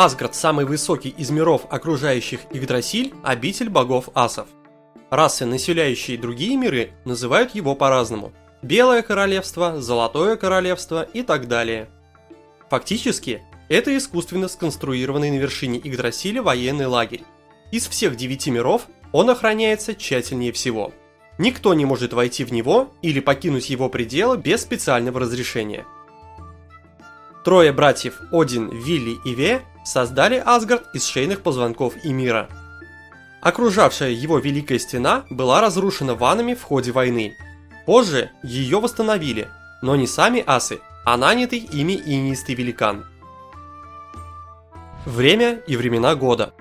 Асгард – самый высокий из миров, окружающих Игдрасиль, обитель богов асов. Расы, населяющие другие миры, называют его по-разному. Белое королевство, Золотое королевство и так далее. Фактически, это искусственно сконструированный на вершине Игдрасиля военный лагерь. Из всех девяти миров он охраняется тщательнее всего. Никто не может войти в него или покинуть его пределы без специального разрешения. Трое братьев Один, Вилли и Ве создали Асгард из шейных позвонков и мира. Окружавшая его Великая Стена была разрушена ванами в ходе войны. Позже ее восстановили, но не сами асы, а нанятый ими инистый великан. Время и времена года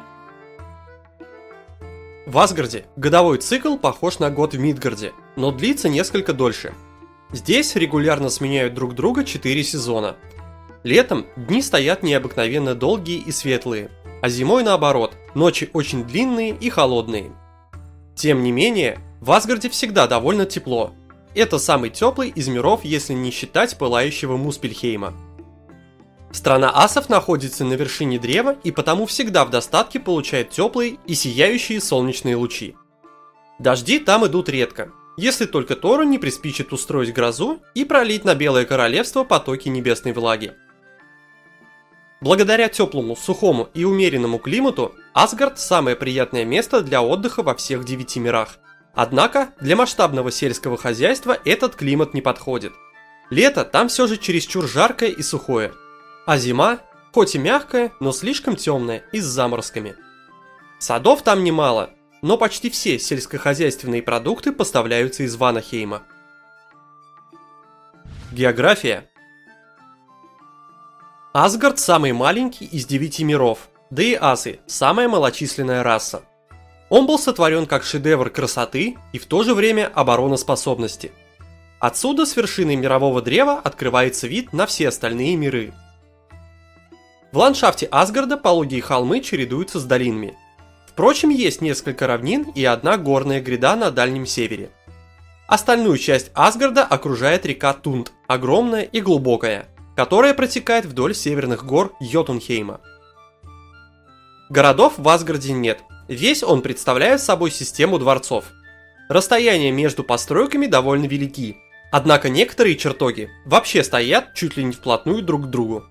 В Асгарде годовой цикл похож на год в Мидгарде, но длится несколько дольше. Здесь регулярно сменяют друг друга 4 сезона – Летом дни стоят необыкновенно долгие и светлые, а зимой наоборот, ночи очень длинные и холодные. Тем не менее, в Асгарде всегда довольно тепло. Это самый теплый из миров, если не считать пылающего Муспельхейма. Страна асов находится на вершине древа и потому всегда в достатке получает теплые и сияющие солнечные лучи. Дожди там идут редко, если только Тору не приспичит устроить грозу и пролить на Белое Королевство потоки небесной влаги. Благодаря теплому, сухому и умеренному климату, Асгард – самое приятное место для отдыха во всех девяти мирах. Однако, для масштабного сельского хозяйства этот климат не подходит. Лето там все же чересчур жаркое и сухое, а зима, хоть и мягкая, но слишком темная и с заморозками. Садов там немало, но почти все сельскохозяйственные продукты поставляются из Ванахейма. География Асгард самый маленький из девяти миров, да и асы – самая малочисленная раса. Он был сотворен как шедевр красоты и в то же время обороноспособности. Отсюда с вершины мирового древа открывается вид на все остальные миры. В ландшафте Асгарда пологие холмы чередуются с долинами. Впрочем, есть несколько равнин и одна горная гряда на дальнем севере. Остальную часть Асгарда окружает река Тунд, огромная и глубокая – которая протекает вдоль северных гор Йотунхейма. Городов в Асгарде нет, весь он представляет собой систему дворцов. Расстояния между постройками довольно велики, однако некоторые чертоги вообще стоят чуть ли не вплотную друг к другу.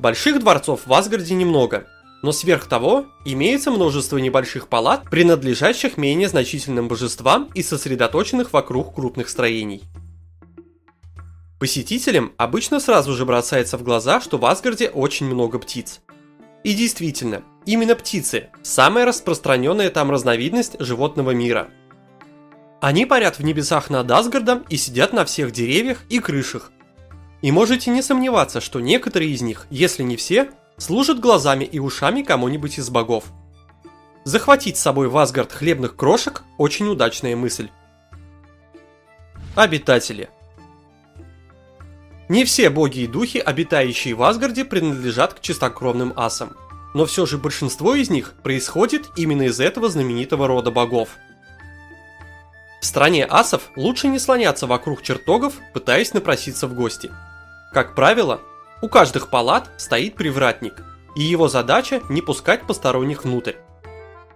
Больших дворцов в Асгарде немного, но сверх того имеется множество небольших палат, принадлежащих менее значительным божествам и сосредоточенных вокруг крупных строений. Посетителям обычно сразу же бросается в глаза, что в Асгарде очень много птиц. И действительно, именно птицы – самая распространенная там разновидность животного мира. Они парят в небесах над Асгардом и сидят на всех деревьях и крышах. И можете не сомневаться, что некоторые из них, если не все, служат глазами и ушами кому-нибудь из богов. Захватить с собой в Асгард хлебных крошек – очень удачная мысль. Обитатели – не все боги и духи, обитающие в Асгарде, принадлежат к чистокровным асам. Но все же большинство из них происходит именно из этого знаменитого рода богов. В стране асов лучше не слоняться вокруг чертогов, пытаясь напроситься в гости. Как правило, у каждых палат стоит привратник, и его задача не пускать посторонних внутрь.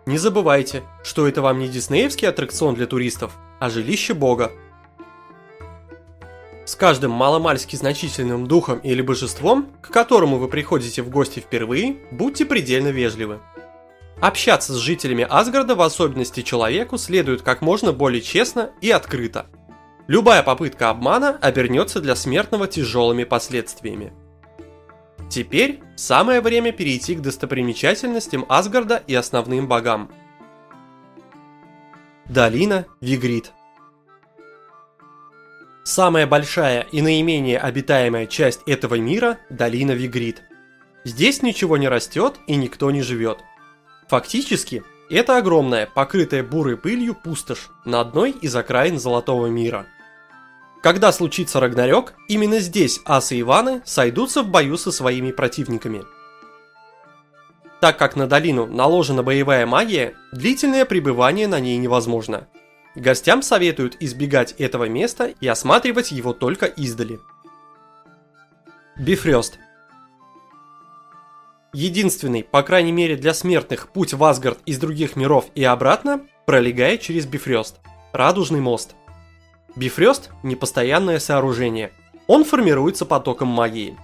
Не забывайте, что это вам не диснеевский аттракцион для туристов, а жилище бога, с каждым маломальски значительным духом или божеством, к которому вы приходите в гости впервые, будьте предельно вежливы. Общаться с жителями Асгарда, в особенности человеку, следует как можно более честно и открыто. Любая попытка обмана обернется для смертного тяжелыми последствиями. Теперь самое время перейти к достопримечательностям Асгарда и основным богам. Долина Вигрид Самая большая и наименее обитаемая часть этого мира – долина Вигрид. Здесь ничего не растет и никто не живет. Фактически, это огромная, покрытая бурой пылью пустошь на одной из окраин Золотого мира. Когда случится Рагнарёк, именно здесь асы Иваны сойдутся в бою со своими противниками. Так как на долину наложена боевая магия, длительное пребывание на ней невозможно – Гостям советуют избегать этого места и осматривать его только издали. Бифрёст Единственный, по крайней мере для смертных, путь в Асгард из других миров и обратно пролегает через Бифрёст, радужный мост. Бифрёст – непостоянное сооружение. Он формируется потоком магии.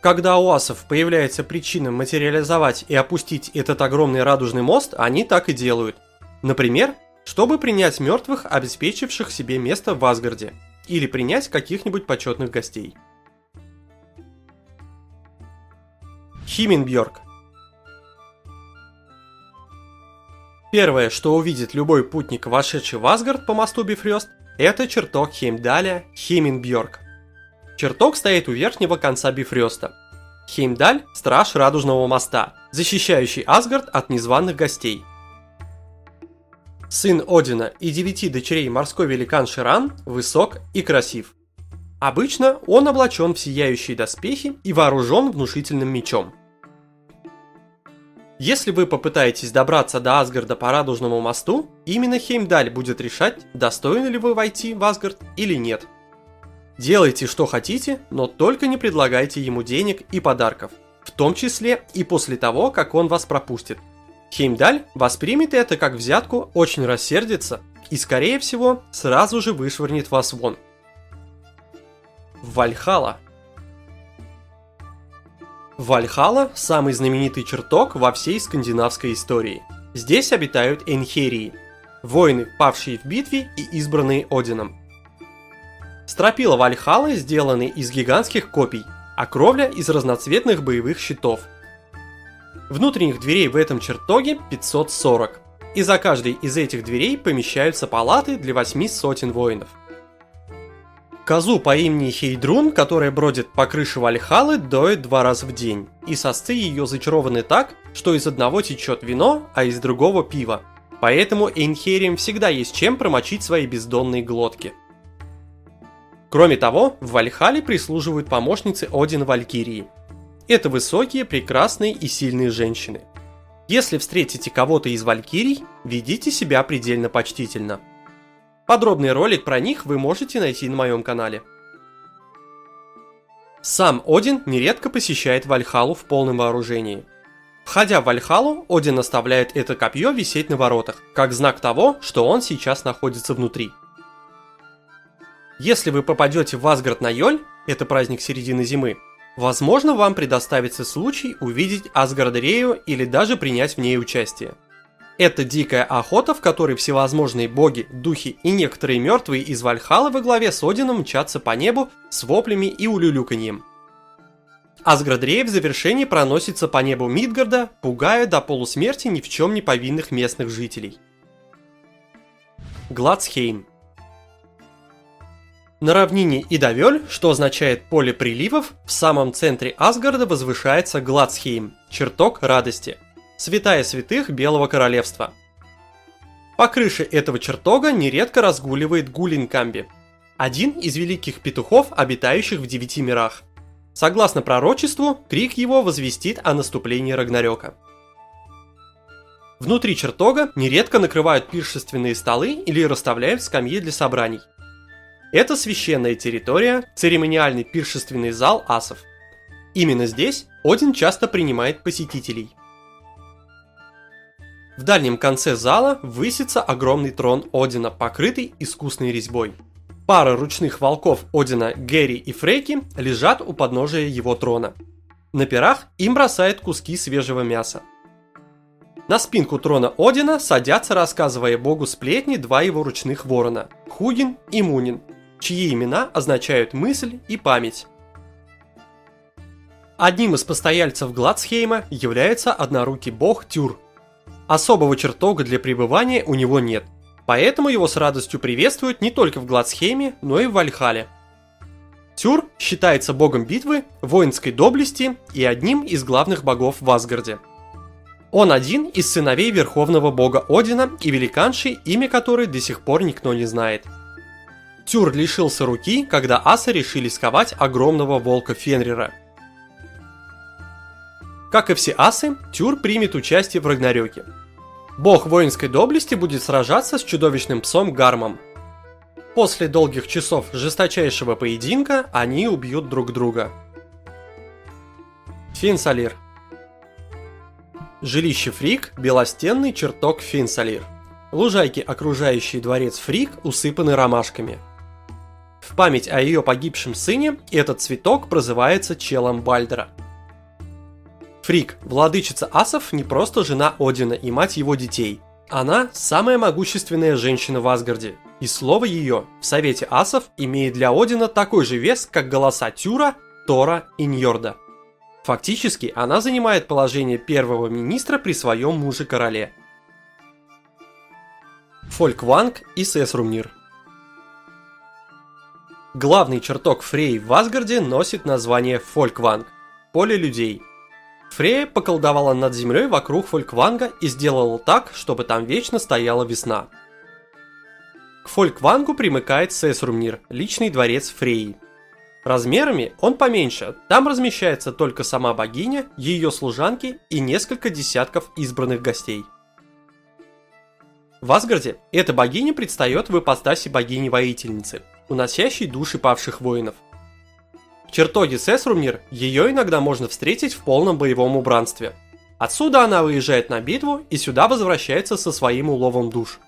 Когда у асов появляется причина материализовать и опустить этот огромный радужный мост, они так и делают. Например, чтобы принять мертвых, обеспечивших себе место в Асгарде, или принять каких-нибудь почетных гостей. Химинбьёрг Первое, что увидит любой путник, вошедший в Асгард по мосту Бифрёст, это чертог Хеймдаля Химинбьёрг. Чертог стоит у верхнего конца Бифрёста. Хеймдаль – страж Радужного моста, защищающий Асгард от незваных гостей. Сын Одина и девяти дочерей морской великан Ширан высок и красив. Обычно он облачен в сияющие доспехи и вооружен внушительным мечом. Если вы попытаетесь добраться до Асгарда по Радужному мосту, именно Хеймдаль будет решать, достойны ли вы войти в Асгард или нет. Делайте что хотите, но только не предлагайте ему денег и подарков, в том числе и после того, как он вас пропустит. Хеймдаль воспримет это как взятку, очень рассердится и, скорее всего, сразу же вышвырнет вас вон. Вальхала Вальхала – самый знаменитый чертог во всей скандинавской истории. Здесь обитают Энхерии – воины, павшие в битве и избранные Одином. Стропила Вальхалы сделаны из гигантских копий, а кровля из разноцветных боевых щитов. Внутренних дверей в этом чертоге 540, и за каждой из этих дверей помещаются палаты для восьми сотен воинов – Козу по имени Хейдрун, которая бродит по крыше Вальхалы, доет два раза в день, и сосцы ее зачарованы так, что из одного течет вино, а из другого пиво. Поэтому Эйнхерием всегда есть чем промочить свои бездонные глотки. Кроме того, в Вальхале прислуживают помощницы Одина Валькирии. Это высокие, прекрасные и сильные женщины. Если встретите кого-то из Валькирий, ведите себя предельно почтительно – Подробный ролик про них вы можете найти на моем канале. Сам Один нередко посещает Вальхалу в полном вооружении. Входя в Вальхалу, Один оставляет это копье висеть на воротах, как знак того, что он сейчас находится внутри. Если вы попадете в Асгард на Йоль, это праздник середины зимы, возможно вам предоставится случай увидеть Асгардарею или даже принять в ней участие. Это дикая охота, в которой всевозможные боги, духи и некоторые мертвые из Вальхала во главе с Одином мчатся по небу с воплями и улюлюканьем. Асградрей в завершении проносится по небу Мидгарда, пугая до полусмерти ни в чем не повинных местных жителей. Гладсхейм На равнине Идавель, что означает поле приливов, в самом центре Асгарда возвышается Гладсхейм, чертог радости – святая святых Белого Королевства. По крыше этого чертога нередко разгуливает Гулинкамби, один из великих петухов, обитающих в девяти мирах. Согласно пророчеству, крик его возвестит о наступлении Рагнарёка. Внутри чертога нередко накрывают пиршественные столы или расставляют скамьи для собраний. Это священная территория, церемониальный пиршественный зал асов. Именно здесь Один часто принимает посетителей – в дальнем конце зала высится огромный трон Одина, покрытый искусной резьбой. Пара ручных волков Одина, Гэри и Фрейки лежат у подножия его трона. На пирах им бросают куски свежего мяса. На спинку трона Одина садятся, рассказывая богу сплетни, два его ручных ворона – Хугин и Мунин, чьи имена означают мысль и память. Одним из постояльцев Гладсхейма является однорукий бог Тюр – Особого чертога для пребывания у него нет, поэтому его с радостью приветствуют не только в Гладсхейме, но и в Вальхале. Тюр считается богом битвы, воинской доблести и одним из главных богов в Асгарде. Он один из сыновей верховного бога Одина и великанши, имя которой до сих пор никто не знает. Тюр лишился руки, когда асы решили сковать огромного волка Фенрира – как и все асы, Тюр примет участие в Рагнарёке. Бог воинской доблести будет сражаться с чудовищным псом Гармом. После долгих часов жесточайшего поединка они убьют друг друга. Финсалир Жилище Фрик – белостенный чертог Финсалир. Лужайки, окружающие дворец Фрик, усыпаны ромашками. В память о ее погибшем сыне этот цветок прозывается челом Бальдера. Фрик, владычица асов, не просто жена Одина и мать его детей. Она – самая могущественная женщина в Асгарде, и слово ее в Совете асов имеет для Одина такой же вес, как голоса Тюра, Тора и Ньорда. Фактически, она занимает положение первого министра при своем муже-короле. Фолькванг и Сесрумнир Главный чертог Фрей в Асгарде носит название Фолькванг – поле людей. Фрея поколдовала над землей вокруг Фолькванга и сделала так, чтобы там вечно стояла весна. К Фольквангу примыкает Сесрумнир, личный дворец Фреи. Размерами он поменьше, там размещается только сама богиня, ее служанки и несколько десятков избранных гостей. В Асгарде эта богиня предстает в ипостаси богини-воительницы, уносящей души павших воинов. В чертоге Сесрумнир ее иногда можно встретить в полном боевом убранстве. Отсюда она выезжает на битву и сюда возвращается со своим уловом душ.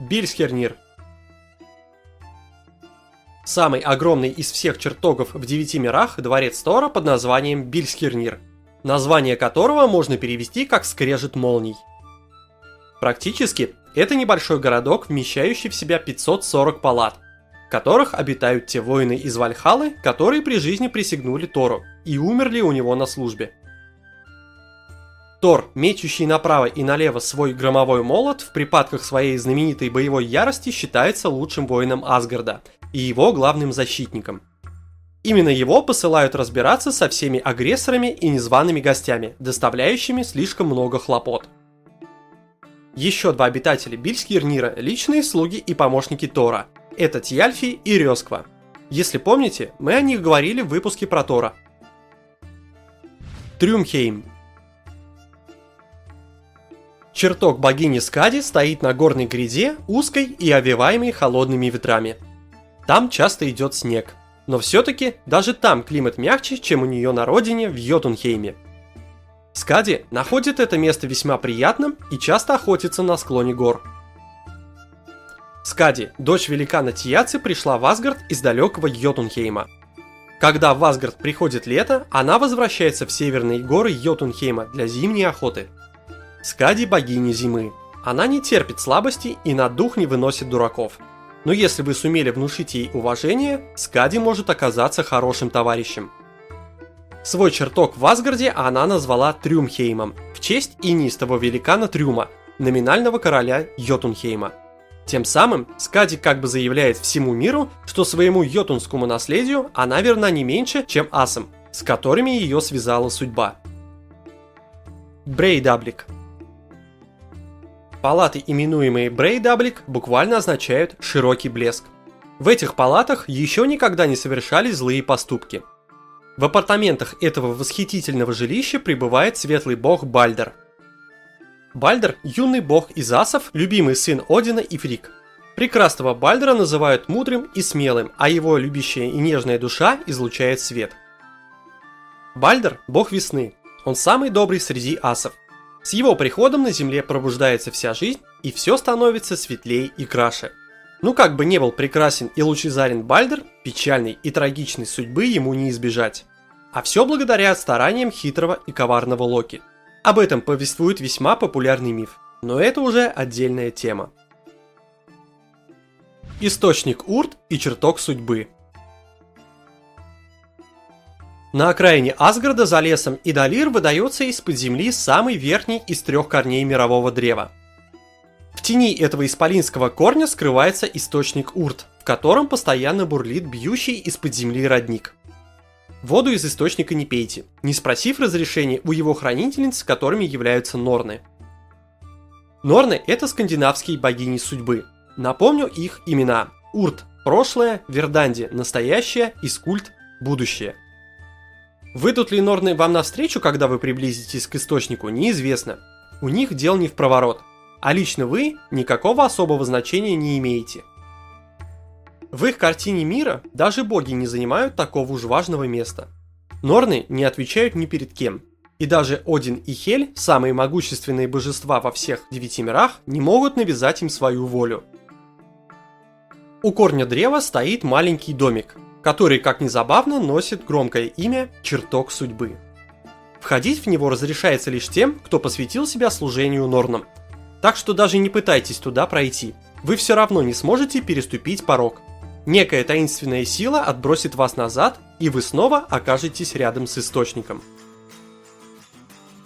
Бильсхернир – Самый огромный из всех чертогов в девяти мирах – дворец Тора под названием Бильскирнир, название которого можно перевести как «скрежет молний». Практически, это небольшой городок, вмещающий в себя 540 палат, в которых обитают те воины из Вальхалы, которые при жизни присягнули Тору и умерли у него на службе. Тор, мечущий направо и налево свой громовой молот, в припадках своей знаменитой боевой ярости считается лучшим воином Асгарда – и его главным защитником. Именно его посылают разбираться со всеми агрессорами и незваными гостями, доставляющими слишком много хлопот. Еще два обитателя Бильскирнира – личные слуги и помощники Тора. Это Тьяльфи и Рёсква. Если помните, мы о них говорили в выпуске про Тора. Трюмхейм. Чертог богини Скади стоит на горной гряде, узкой и овиваемой холодными ветрами – там часто идет снег. Но все-таки даже там климат мягче, чем у нее на родине в Йотунхейме. Скади находит это место весьма приятным и часто охотится на склоне гор. Скади, дочь великана Тияци, пришла в Асгард из далекого Йотунхейма. Когда в Асгард приходит лето, она возвращается в северные горы Йотунхейма для зимней охоты. Скади богиня зимы. Она не терпит слабости и на дух не выносит дураков – но если вы сумели внушить ей уважение, Скади может оказаться хорошим товарищем. Свой чертог в Асгарде она назвала Трюмхеймом, в честь инистого великана Трюма, номинального короля Йотунхейма. Тем самым Скади как бы заявляет всему миру, что своему йотунскому наследию она верна не меньше, чем асам, с которыми ее связала судьба. Брейдаблик – Палаты, именуемые Брейдаблик, буквально означают «широкий блеск». В этих палатах еще никогда не совершались злые поступки. В апартаментах этого восхитительного жилища пребывает светлый бог Бальдер. Бальдер – юный бог из асов, любимый сын Одина и Фрик. Прекрасного Бальдера называют мудрым и смелым, а его любящая и нежная душа излучает свет. Бальдер – бог весны. Он самый добрый среди асов – с его приходом на Земле пробуждается вся жизнь, и все становится светлее и краше. Ну как бы не был прекрасен и лучезарен Бальдер, печальной и трагичной судьбы ему не избежать. А все благодаря стараниям хитрого и коварного Локи. Об этом повествует весьма популярный миф, но это уже отдельная тема. Источник Урт и чертог судьбы – на окраине Асгарда за лесом Идалир выдается из-под земли самый верхний из трех корней мирового древа. В тени этого исполинского корня скрывается источник Урт, в котором постоянно бурлит бьющий из-под земли родник. Воду из источника не пейте, не спросив разрешения у его хранительниц, которыми являются Норны. Норны – это скандинавские богини судьбы. Напомню их имена. Урт – прошлое, Верданди – настоящее, Искульт – будущее – Выйдут ли Норны вам навстречу, когда вы приблизитесь к источнику, неизвестно. У них дел не в проворот. А лично вы никакого особого значения не имеете. В их картине мира даже боги не занимают такого уж важного места. Норны не отвечают ни перед кем. И даже Один и Хель, самые могущественные божества во всех девяти мирах, не могут навязать им свою волю. У корня древа стоит маленький домик, который, как ни забавно, носит громкое имя «Чертог судьбы». Входить в него разрешается лишь тем, кто посвятил себя служению Норнам. Так что даже не пытайтесь туда пройти, вы все равно не сможете переступить порог. Некая таинственная сила отбросит вас назад, и вы снова окажетесь рядом с источником –